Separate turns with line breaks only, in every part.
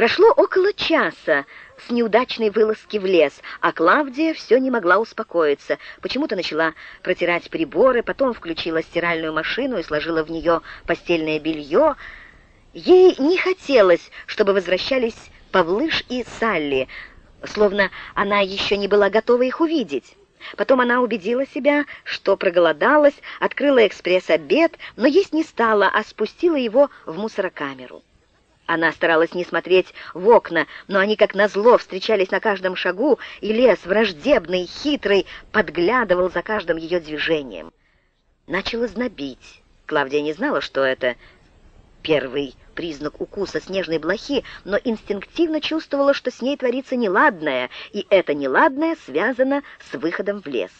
Прошло около часа с неудачной вылазки в лес, а Клавдия все не могла успокоиться. Почему-то начала протирать приборы, потом включила стиральную машину и сложила в нее постельное белье. Ей не хотелось, чтобы возвращались Павлыш и Салли, словно она еще не была готова их увидеть. Потом она убедила себя, что проголодалась, открыла экспресс-обед, но есть не стала, а спустила его в мусорокамеру. Она старалась не смотреть в окна, но они, как назло, встречались на каждом шагу, и лес, враждебный, хитрый, подглядывал за каждым ее движением. Начало знобить. Клавдия не знала, что это первый признак укуса снежной блохи, но инстинктивно чувствовала, что с ней творится неладное, и это неладное связано с выходом в лес.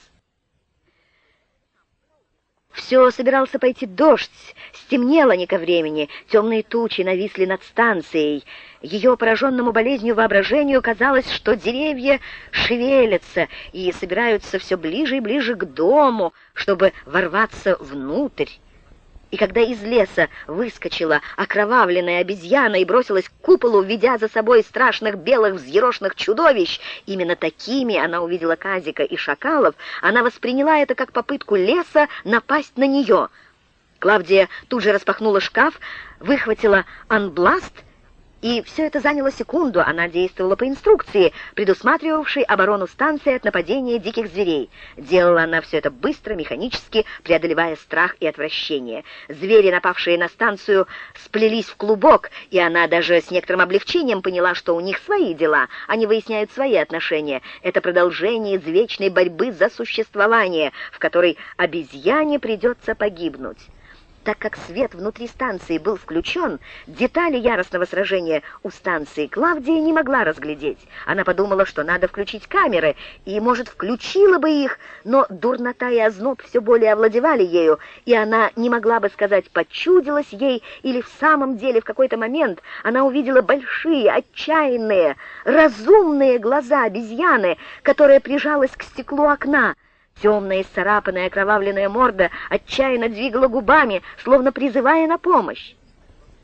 Все собирался пойти дождь, стемнело не ко времени, темные тучи нависли над станцией. Ее пораженному болезнью воображению казалось, что деревья шевелятся и собираются все ближе и ближе к дому, чтобы ворваться внутрь и когда из леса выскочила окровавленная обезьяна и бросилась к куполу, ведя за собой страшных белых взъерошенных чудовищ, именно такими она увидела Казика и шакалов, она восприняла это как попытку леса напасть на нее. Клавдия тут же распахнула шкаф, выхватила анбласт — и все это заняло секунду, она действовала по инструкции, предусматривавшей оборону станции от нападения диких зверей. Делала она все это быстро, механически, преодолевая страх и отвращение. Звери, напавшие на станцию, сплелись в клубок, и она даже с некоторым облегчением поняла, что у них свои дела, они выясняют свои отношения. Это продолжение извечной борьбы за существование, в которой обезьяне придется погибнуть. Так как свет внутри станции был включен, детали яростного сражения у станции Клавдия не могла разглядеть. Она подумала, что надо включить камеры, и, может, включила бы их, но дурнота и озноб все более овладевали ею, и она не могла бы сказать, почудилась ей, или в самом деле в какой-то момент она увидела большие, отчаянные, разумные глаза обезьяны, которая прижалась к стеклу окна, Темная, исцарапанная, окровавленная морда отчаянно двигала губами, словно призывая на помощь.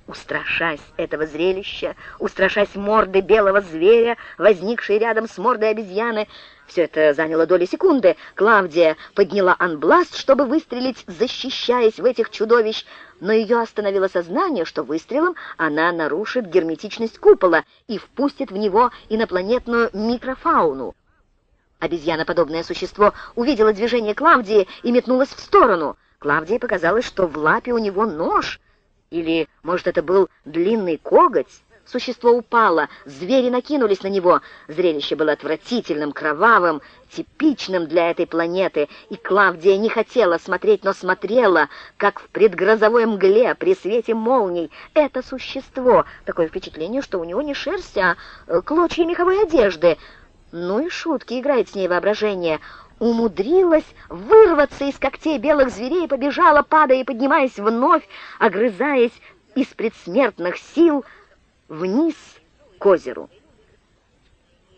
Устрашась этого зрелища, устрашась морды белого зверя, возникшей рядом с мордой обезьяны, все это заняло доли секунды, Клавдия подняла анбласт, чтобы выстрелить, защищаясь в этих чудовищ, но ее остановило сознание, что выстрелом она нарушит герметичность купола и впустит в него инопланетную микрофауну. Обезьяноподобное существо увидело движение Клавдии и метнулось в сторону. Клавдии показалось, что в лапе у него нож, или, может, это был длинный коготь. Существо упало, звери накинулись на него. Зрелище было отвратительным, кровавым, типичным для этой планеты, и Клавдия не хотела смотреть, но смотрела, как в предгрозовой мгле при свете молний. Это существо, такое впечатление, что у него не шерсть, а э, клочья меховой одежды — ну и шутки, играет с ней воображение. Умудрилась вырваться из когтей белых зверей побежала, падая и поднимаясь вновь, огрызаясь из предсмертных сил вниз к озеру.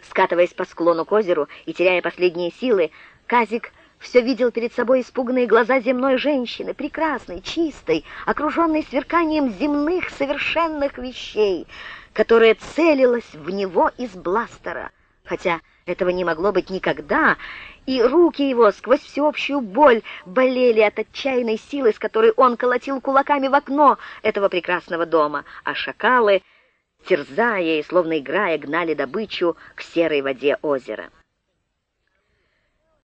Скатываясь по склону к озеру и теряя последние силы, Казик все видел перед собой испуганные глаза земной женщины, прекрасной, чистой, окруженной сверканием земных совершенных вещей, которая целилась в него из бластера хотя этого не могло быть никогда, и руки его сквозь всеобщую боль болели от отчаянной силы, с которой он колотил кулаками в окно этого прекрасного дома, а шакалы, терзая и словно играя, гнали добычу к серой воде озера.